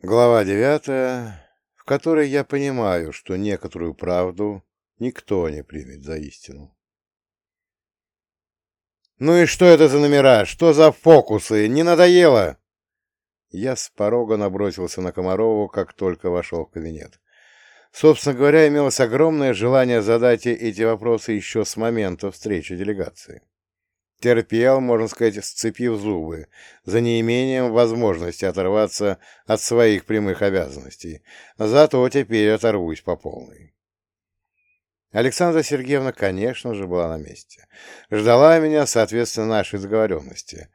Глава девятая, в которой я понимаю, что некоторую правду никто не примет за истину. «Ну и что это за номера? Что за фокусы? Не надоело?» Я с порога набросился на Комарову, как только вошел в кабинет. Собственно говоря, имелось огромное желание задать эти вопросы еще с момента встречи делегации. Терпел, можно сказать, сцепив зубы, за неимением возможности оторваться от своих прямых обязанностей. Зато теперь оторвусь по полной. Александра Сергеевна, конечно же, была на месте. Ждала меня, соответственно, нашей договоренности.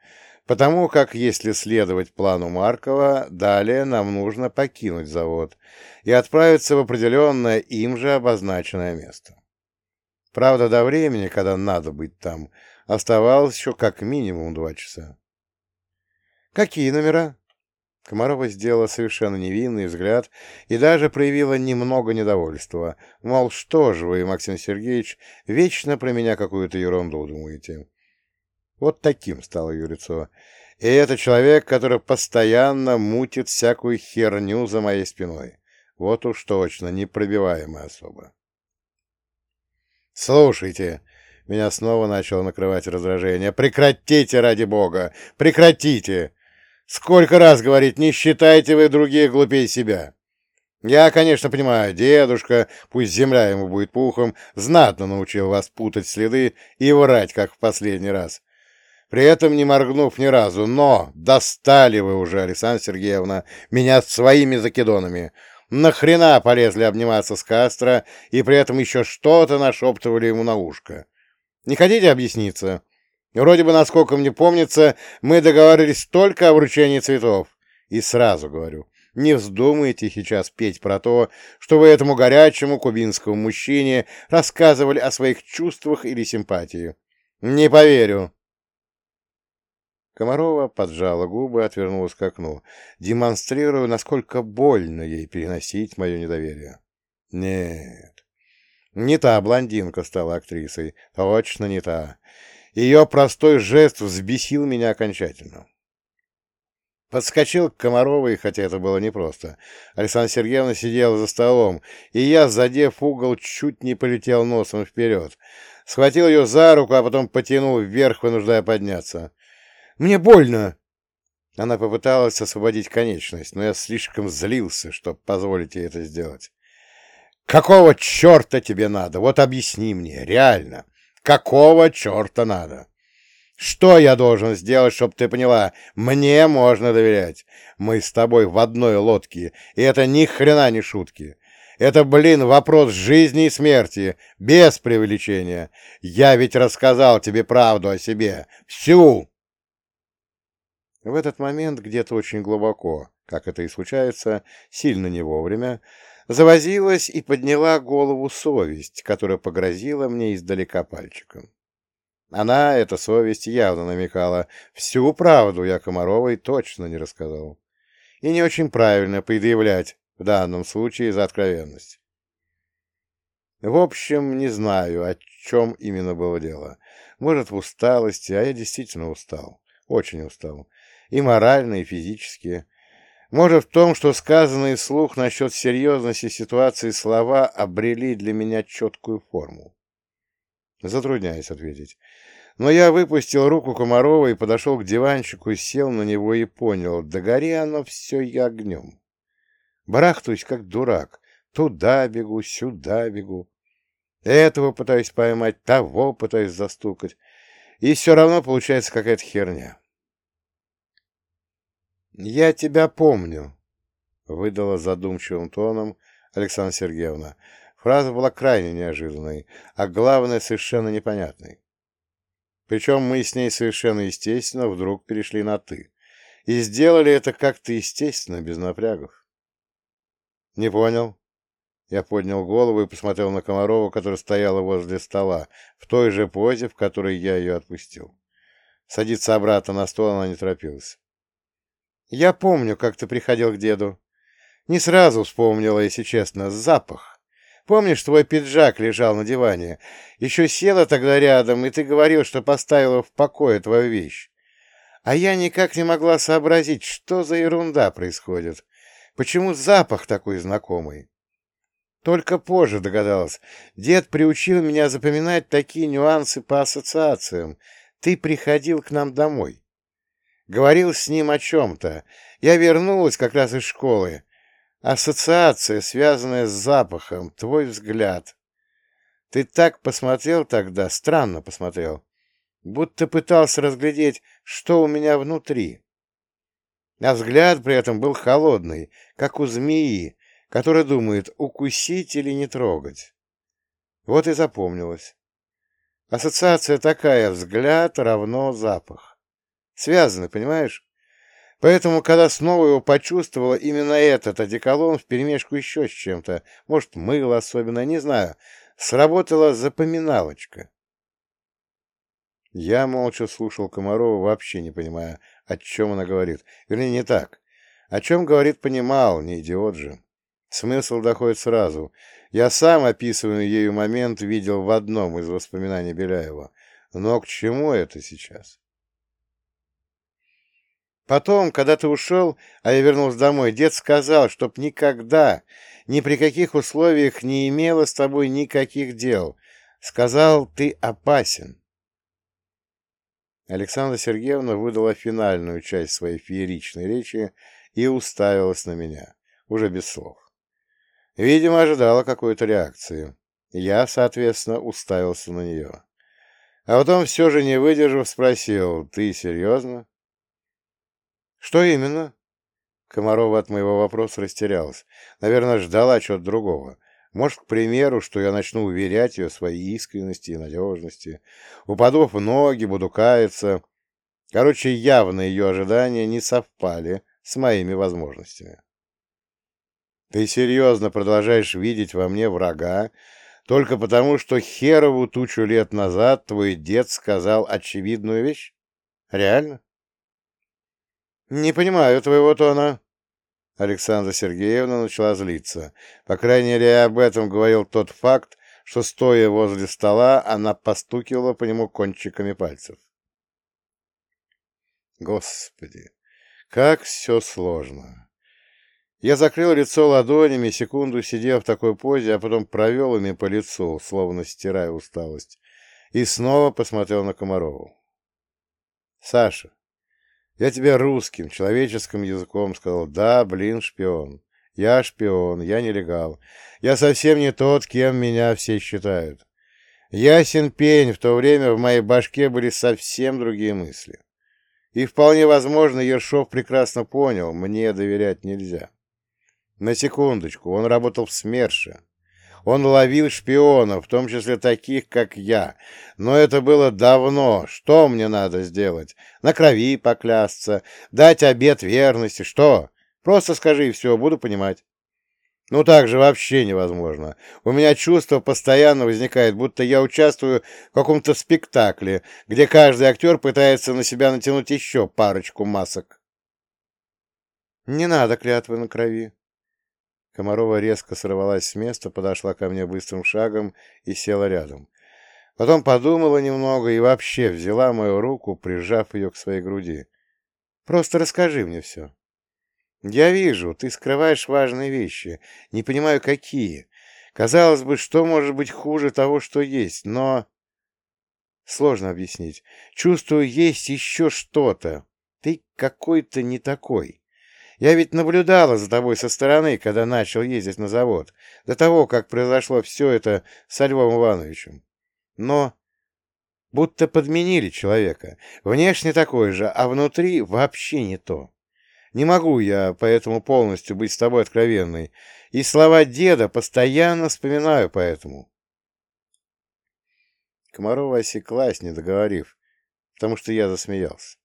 Потому как, если следовать плану Маркова, далее нам нужно покинуть завод и отправиться в определенное им же обозначенное место. Правда, до времени, когда надо быть там, оставалось еще как минимум два часа. «Какие номера?» Комарова сделала совершенно невинный взгляд и даже проявила немного недовольства. Мол, что же вы, Максим Сергеевич, вечно про меня какую-то ерунду думаете? Вот таким стало ее лицо. И это человек, который постоянно мутит всякую херню за моей спиной. Вот уж точно, непробиваемая особа. «Слушайте!» — меня снова начало накрывать раздражение. «Прекратите, ради бога! Прекратите! Сколько раз говорить, не считайте вы других глупее себя!» Я, конечно, понимаю, дедушка, пусть земля ему будет пухом, знатно научил вас путать следы и врать, как в последний раз при этом не моргнув ни разу. Но достали вы уже, Александра Сергеевна, меня своими закидонами. Нахрена полезли обниматься с Кастро и при этом еще что-то нашептывали ему на ушко? Не хотите объясниться? Вроде бы, насколько мне помнится, мы договорились только о вручении цветов. И сразу говорю, не вздумайте сейчас петь про то, что вы этому горячему кубинскому мужчине рассказывали о своих чувствах или симпатии. Не поверю. Комарова поджала губы и отвернулась к окну, демонстрируя, насколько больно ей переносить мое недоверие. Нет, не та блондинка стала актрисой, точно не та. Ее простой жест взбесил меня окончательно. Подскочил к Комаровой, хотя это было непросто. Александра Сергеевна сидела за столом, и я, задев угол, чуть не полетел носом вперед. Схватил ее за руку, а потом потянул вверх, вынуждая подняться. Мне больно!» Она попыталась освободить конечность, но я слишком злился, чтобы позволить ей это сделать. «Какого черта тебе надо? Вот объясни мне, реально. Какого черта надо? Что я должен сделать, чтобы ты поняла? Мне можно доверять. Мы с тобой в одной лодке, и это ни хрена не шутки. Это, блин, вопрос жизни и смерти, без преувеличения. Я ведь рассказал тебе правду о себе. Всю!» В этот момент где-то очень глубоко, как это и случается, сильно не вовремя, завозилась и подняла голову совесть, которая погрозила мне издалека пальчиком. Она, эта совесть, явно намекала, всю правду я Комаровой точно не рассказал. И не очень правильно предъявлять в данном случае за откровенность. В общем, не знаю, о чем именно было дело. Может, в усталости, а я действительно устал. Очень устал и морально, и физически. Может, в том, что сказанные вслух насчет серьезности ситуации слова обрели для меня четкую форму. Затрудняюсь ответить. Но я выпустил руку Комарова и подошел к диванчику, сел на него и понял, да гори оно все и огнем. Барахтаюсь, как дурак. Туда бегу, сюда бегу. Этого пытаюсь поймать, того пытаюсь застукать. И все равно получается какая-то херня. «Я тебя помню», — выдала задумчивым тоном Александра Сергеевна. Фраза была крайне неожиданной, а главное, совершенно непонятной. Причем мы с ней совершенно естественно вдруг перешли на «ты». И сделали это как-то естественно, без напрягов. «Не понял?» Я поднял голову и посмотрел на Комарову, которая стояла возле стола, в той же позе, в которой я ее отпустил. Садиться обратно на стол она не торопилась. Я помню, как ты приходил к деду. Не сразу вспомнила, если честно, запах. Помнишь, твой пиджак лежал на диване? Еще села тогда рядом, и ты говорил, что поставила в покое твою вещь. А я никак не могла сообразить, что за ерунда происходит. Почему запах такой знакомый? Только позже догадалась. Дед приучил меня запоминать такие нюансы по ассоциациям. Ты приходил к нам домой. Говорил с ним о чем-то. Я вернулась как раз из школы. Ассоциация, связанная с запахом, твой взгляд. Ты так посмотрел тогда, странно посмотрел, будто пытался разглядеть, что у меня внутри. А взгляд при этом был холодный, как у змеи, которая думает, укусить или не трогать. Вот и запомнилось. Ассоциация такая, взгляд равно запах. Связаны, понимаешь? Поэтому, когда снова его почувствовала, именно этот одеколон вперемешку еще с чем-то, может, мыло особенно, не знаю, сработала запоминалочка. Я молча слушал Комарова, вообще не понимая, о чем она говорит. Вернее, не так. О чем говорит, понимал, не идиот же. Смысл доходит сразу. Я сам описываемый ею момент видел в одном из воспоминаний Беляева. Но к чему это сейчас? Потом, когда ты ушел, а я вернулся домой, дед сказал, чтоб никогда, ни при каких условиях не имела с тобой никаких дел. Сказал, ты опасен. Александра Сергеевна выдала финальную часть своей фееричной речи и уставилась на меня, уже без слов. Видимо, ожидала какой-то реакции. Я, соответственно, уставился на нее. А потом, все же не выдержав, спросил, «Ты серьезно?» «Что именно?» Комарова от моего вопроса растерялась. Наверное, ждала чего-то другого. Может, к примеру, что я начну уверять ее своей искренности и надежности. Упаду в ноги, буду каяться. Короче, явно ее ожидания не совпали с моими возможностями. Ты серьезно продолжаешь видеть во мне врага, только потому, что херову тучу лет назад твой дед сказал очевидную вещь? Реально? «Не понимаю твоего тона». Александра Сергеевна начала злиться. По крайней мере, об этом говорил тот факт, что, стоя возле стола, она постукивала по нему кончиками пальцев. Господи, как все сложно. Я закрыл лицо ладонями, секунду сидел в такой позе, а потом провел ими по лицу, словно стирая усталость, и снова посмотрел на Комарову. «Саша, я тебе русским, человеческим языком сказал, да, блин, шпион. Я шпион, я нелегал. Я совсем не тот, кем меня все считают. Ясен пень, в то время в моей башке были совсем другие мысли. И вполне возможно, Ершов прекрасно понял, мне доверять нельзя. На секундочку, он работал в СМЕРШе. Он ловил шпионов, в том числе таких, как я. Но это было давно. Что мне надо сделать? На крови поклясться? Дать обет верности? Что? Просто скажи, и все, буду понимать. Ну так же вообще невозможно. У меня чувство постоянно возникает, будто я участвую в каком-то спектакле, где каждый актер пытается на себя натянуть еще парочку масок. Не надо клятвы на крови. Комарова резко сорвалась с места, подошла ко мне быстрым шагом и села рядом. Потом подумала немного и вообще взяла мою руку, прижав ее к своей груди. «Просто расскажи мне все». «Я вижу, ты скрываешь важные вещи. Не понимаю, какие. Казалось бы, что может быть хуже того, что есть, но...» Сложно объяснить. Чувствую, есть еще что-то. Ты какой-то не такой. Я ведь наблюдала за тобой со стороны, когда начал ездить на завод, до того, как произошло все это со Львом Ивановичем. Но будто подменили человека. Внешне такой же, а внутри вообще не то. Не могу я поэтому полностью быть с тобой откровенной, и слова деда постоянно вспоминаю поэтому. Комарова осеклась, не договорив, потому что я засмеялся.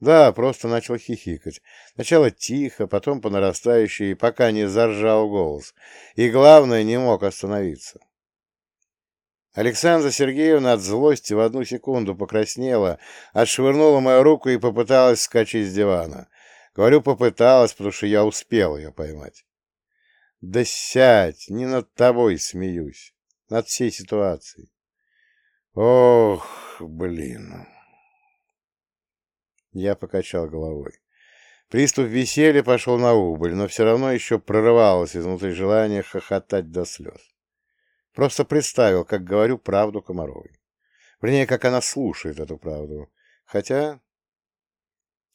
Да, просто начал хихикать. Сначала тихо, потом по нарастающей, пока не заржал голос. И, главное, не мог остановиться. Александра Сергеевна от злости в одну секунду покраснела, отшвырнула мою руку и попыталась скачать с дивана. Говорю, попыталась, потому что я успел ее поймать. Да сядь, не над тобой смеюсь, над всей ситуацией. Ох, блин. Я покачал головой. Приступ веселья пошел на убыль, но все равно еще прорывалось изнутри желание хохотать до слез. Просто представил, как говорю правду Комаровой. Вернее, как она слушает эту правду. Хотя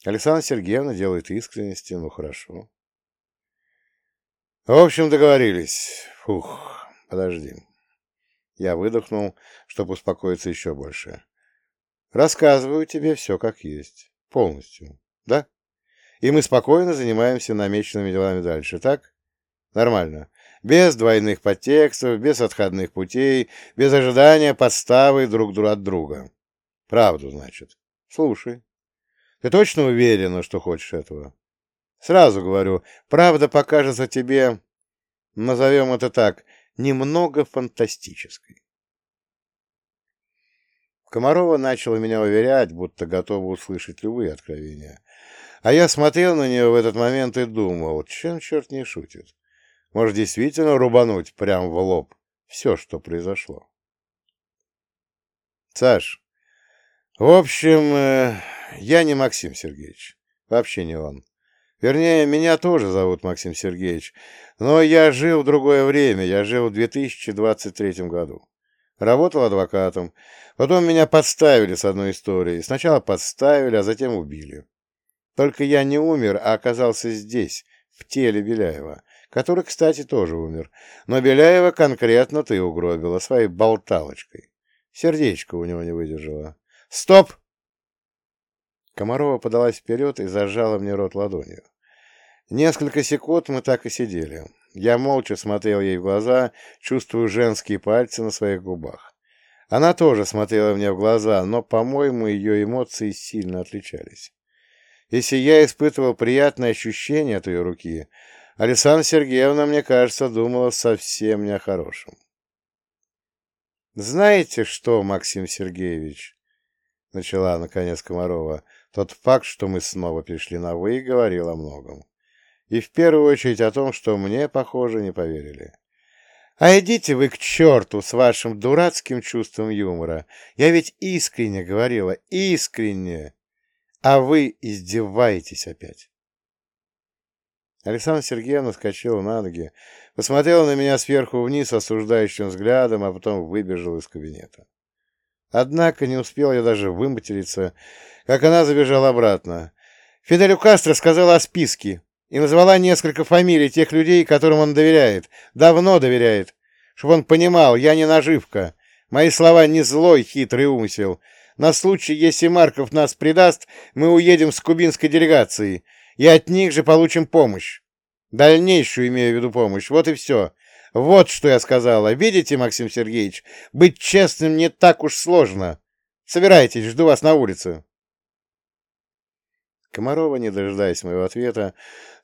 Александра Сергеевна делает искренности, ну хорошо. В общем, договорились. Фух, подожди. Я выдохнул, чтобы успокоиться еще больше. Рассказываю тебе все как есть. Полностью. Да? И мы спокойно занимаемся намеченными делами дальше, так? Нормально. Без двойных подтекстов, без отходных путей, без ожидания подставы друг от друга. Правду, значит. Слушай. Ты точно уверена, что хочешь этого? Сразу говорю, правда покажется тебе, назовем это так, немного фантастической. Комарова начала меня уверять, будто готова услышать любые откровения. А я смотрел на нее в этот момент и думал, чем черт не шутит. Может, действительно рубануть прямо в лоб все, что произошло. Саш, в общем, э, я не Максим Сергеевич. Вообще не он. Вернее, меня тоже зовут Максим Сергеевич, но я жил в другое время, я жил в 2023 году. Работал адвокатом. Потом меня подставили с одной историей. Сначала подставили, а затем убили. Только я не умер, а оказался здесь, в теле Беляева, который, кстати, тоже умер. Но Беляева конкретно ты угробила своей болталочкой. Сердечко у него не выдержало. «Стоп!» Комарова подалась вперед и зажала мне рот ладонью. Несколько секунд мы так и сидели. Я молча смотрел ей в глаза, чувствуя женские пальцы на своих губах. Она тоже смотрела мне в глаза, но, по-моему, ее эмоции сильно отличались. Если я испытывал приятное ощущение от ее руки, Александра Сергеевна, мне кажется, думала совсем не о хорошем. «Знаете что, Максим Сергеевич?» — начала, наконец, Комарова. «Тот факт, что мы снова перешли на «вы», говорил о многом. И в первую очередь о том, что мне, похоже, не поверили. А идите вы к черту с вашим дурацким чувством юмора. Я ведь искренне говорила, искренне. А вы издеваетесь опять. Александра Сергеевна скочила на ноги, посмотрела на меня сверху вниз осуждающим взглядом, а потом выбежала из кабинета. Однако не успел я даже выматериться, как она забежала обратно. Фиделю Кастро сказала о списке и назвала несколько фамилий тех людей, которым он доверяет, давно доверяет, чтобы он понимал, я не наживка, мои слова не злой хитрый умысел. На случай, если Марков нас предаст, мы уедем с кубинской делегацией, и от них же получим помощь. Дальнейшую имею в виду помощь, вот и все. Вот что я сказала. Видите, Максим Сергеевич, быть честным не так уж сложно. Собирайтесь, жду вас на улице. Комарова, не дожидаясь моего ответа,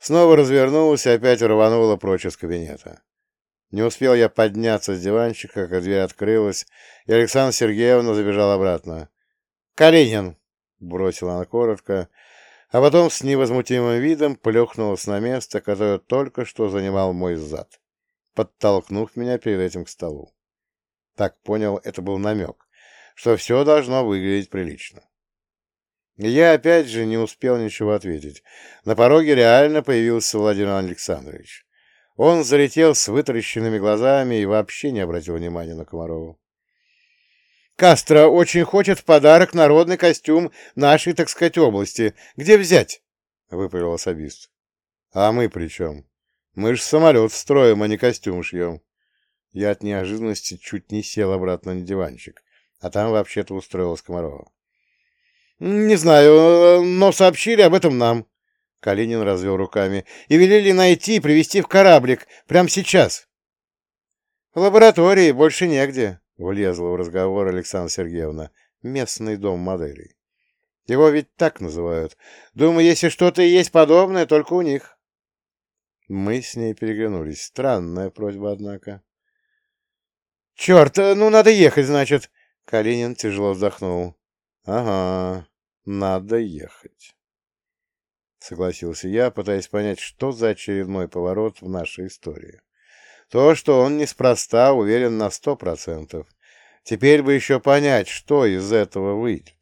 снова развернулась и опять рванула прочь из кабинета. Не успел я подняться с диванчика, как дверь открылась, и Александра Сергеевна забежала обратно. «Калинин!» — бросила она коротко, а потом с невозмутимым видом плюхнулась на место, которое только что занимал мой зад, подтолкнув меня перед этим к столу. Так понял, это был намек, что все должно выглядеть прилично. Я опять же не успел ничего ответить. На пороге реально появился Владимир Александрович. Он залетел с вытаращенными глазами и вообще не обратил внимания на Комарову. «Кастро очень хочет в подарок народный костюм нашей, так сказать, области. Где взять?» — выпалил особист. «А мы при чем? Мы ж самолет строим, а не костюм шьем». Я от неожиданности чуть не сел обратно на диванчик, а там вообще-то устроилась Комарова. «Не знаю, но сообщили об этом нам». Калинин развел руками. «И велели найти и привезти в кораблик. Прямо сейчас». «В лаборатории больше негде», — влезла в разговор Александра Сергеевна. «Местный дом моделей. Его ведь так называют. Думаю, если что-то и есть подобное, только у них». Мы с ней переглянулись. Странная просьба, однако. «Черт, ну надо ехать, значит!» Калинин тяжело вздохнул. «Ага, надо ехать», — согласился я, пытаясь понять, что за очередной поворот в нашей истории. То, что он неспроста уверен на сто процентов. Теперь бы еще понять, что из этого выйдет.